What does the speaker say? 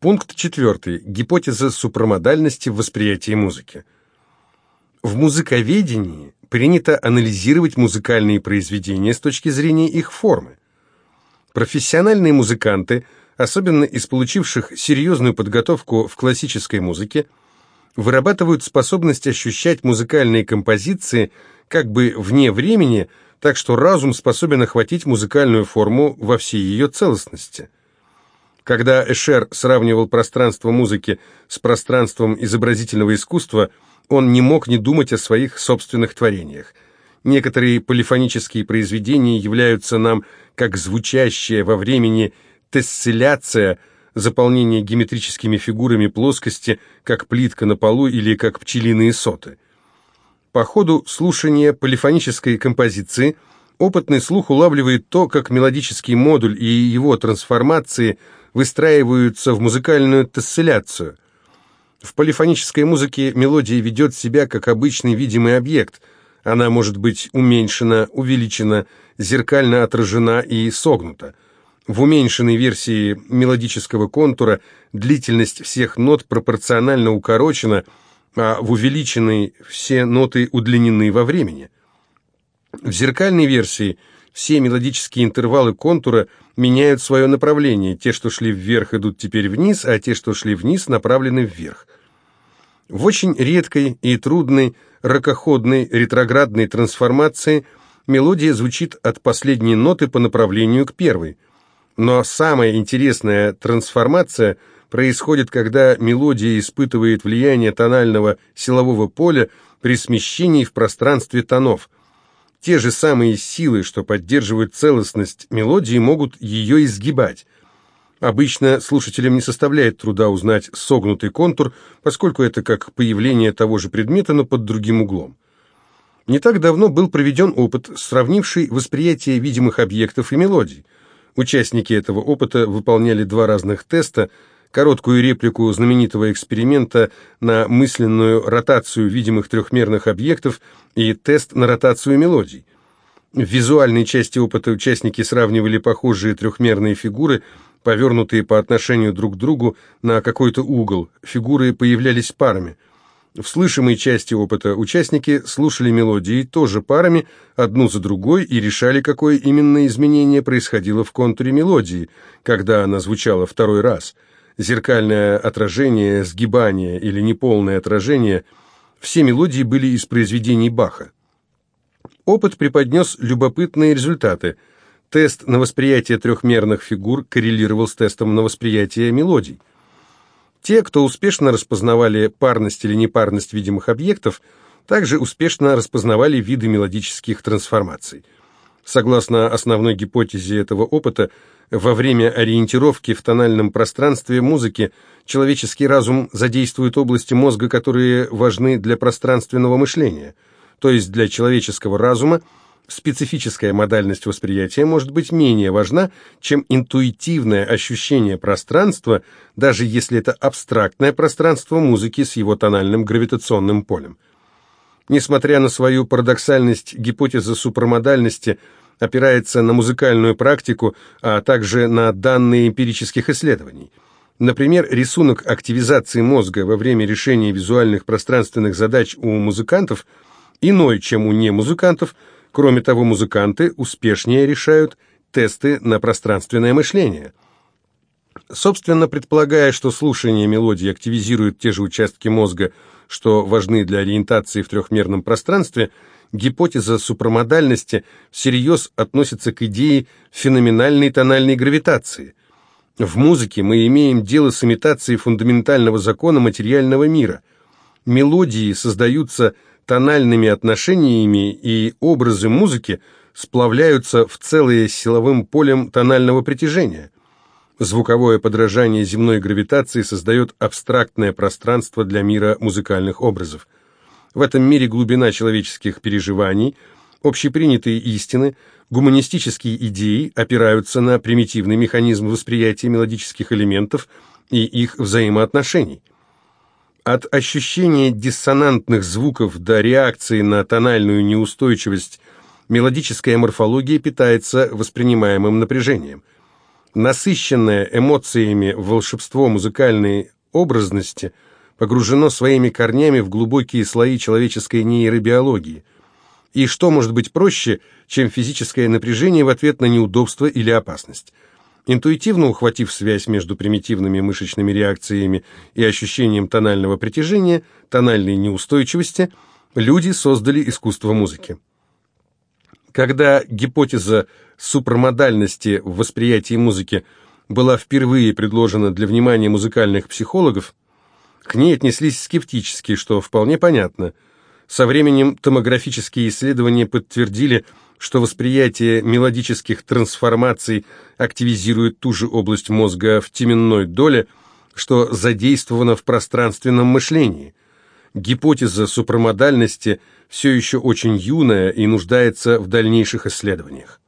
Пункт четвертый. Гипотеза супрамодальности в восприятии музыки. В музыковедении принято анализировать музыкальные произведения с точки зрения их формы. Профессиональные музыканты, особенно из получивших серьезную подготовку в классической музыке, вырабатывают способность ощущать музыкальные композиции как бы вне времени, так что разум способен охватить музыкальную форму во всей ее целостности. Когда Эшер сравнивал пространство музыки с пространством изобразительного искусства, он не мог не думать о своих собственных творениях. Некоторые полифонические произведения являются нам как звучащая во времени тесселяция – заполнение геометрическими фигурами плоскости, как плитка на полу или как пчелиные соты. По ходу слушания полифонической композиции опытный слух улавливает то, как мелодический модуль и его трансформации выстраиваются в музыкальную тесселяцию. В полифонической музыке мелодия ведет себя как обычный видимый объект. Она может быть уменьшена, увеличена, зеркально отражена и согнута. В уменьшенной версии мелодического контура длительность всех нот пропорционально укорочена, а в увеличенной все ноты удлинены во времени. В зеркальной версии все мелодические интервалы контура меняют свое направление. Те, что шли вверх, идут теперь вниз, а те, что шли вниз, направлены вверх. В очень редкой и трудной ракоходной ретроградной трансформации мелодия звучит от последней ноты по направлению к первой – но самая интересная трансформация происходит, когда мелодия испытывает влияние тонального силового поля при смещении в пространстве тонов. Те же самые силы, что поддерживают целостность мелодии, могут ее изгибать. Обычно слушателям не составляет труда узнать согнутый контур, поскольку это как появление того же предмета, но под другим углом. Не так давно был проведен опыт, сравнивший восприятие видимых объектов и мелодий. Участники этого опыта выполняли два разных теста, короткую реплику знаменитого эксперимента на мысленную ротацию видимых трехмерных объектов и тест на ротацию мелодий. В визуальной части опыта участники сравнивали похожие трехмерные фигуры, повернутые по отношению друг к другу на какой-то угол. Фигуры появлялись парами – в слышимой части опыта участники слушали мелодии тоже парами, одну за другой, и решали, какое именно изменение происходило в контуре мелодии, когда она звучала второй раз. Зеркальное отражение, сгибание или неполное отражение – все мелодии были из произведений Баха. Опыт преподнес любопытные результаты. Тест на восприятие трехмерных фигур коррелировал с тестом на восприятие мелодий. Те, кто успешно распознавали парность или непарность видимых объектов, также успешно распознавали виды мелодических трансформаций. Согласно основной гипотезе этого опыта, во время ориентировки в тональном пространстве музыки человеческий разум задействует области мозга, которые важны для пространственного мышления. То есть для человеческого разума специфическая модальность восприятия может быть менее важна, чем интуитивное ощущение пространства, даже если это абстрактное пространство музыки с его тональным гравитационным полем. Несмотря на свою парадоксальность, гипотеза супрамодальности опирается на музыкальную практику, а также на данные эмпирических исследований. Например, рисунок активизации мозга во время решения визуальных пространственных задач у музыкантов иной, чем у немузыкантов – Кроме того, музыканты успешнее решают тесты на пространственное мышление. Собственно, предполагая, что слушание мелодии активизирует те же участки мозга, что важны для ориентации в трехмерном пространстве, гипотеза супрамодальности всерьез относится к идее феноменальной тональной гравитации. В музыке мы имеем дело с имитацией фундаментального закона материального мира. Мелодии создаются тональными отношениями и образы музыки сплавляются в целое силовым полем тонального притяжения. Звуковое подражание земной гравитации создает абстрактное пространство для мира музыкальных образов. В этом мире глубина человеческих переживаний, общепринятые истины, гуманистические идеи опираются на примитивный механизм восприятия мелодических элементов и их взаимоотношений. От ощущения диссонантных звуков до реакции на тональную неустойчивость мелодическая морфология питается воспринимаемым напряжением. Насыщенное эмоциями волшебство музыкальной образности погружено своими корнями в глубокие слои человеческой нейробиологии. И что может быть проще, чем физическое напряжение в ответ на неудобство или опасность? Интуитивно ухватив связь между примитивными мышечными реакциями и ощущением тонального притяжения, тональной неустойчивости, люди создали искусство музыки. Когда гипотеза супрамодальности в восприятии музыки была впервые предложена для внимания музыкальных психологов, к ней отнеслись скептически, что вполне понятно. Со временем томографические исследования подтвердили, что восприятие мелодических трансформаций активизирует ту же область мозга в теменной доле, что задействовано в пространственном мышлении. Гипотеза супрамодальности все еще очень юная и нуждается в дальнейших исследованиях.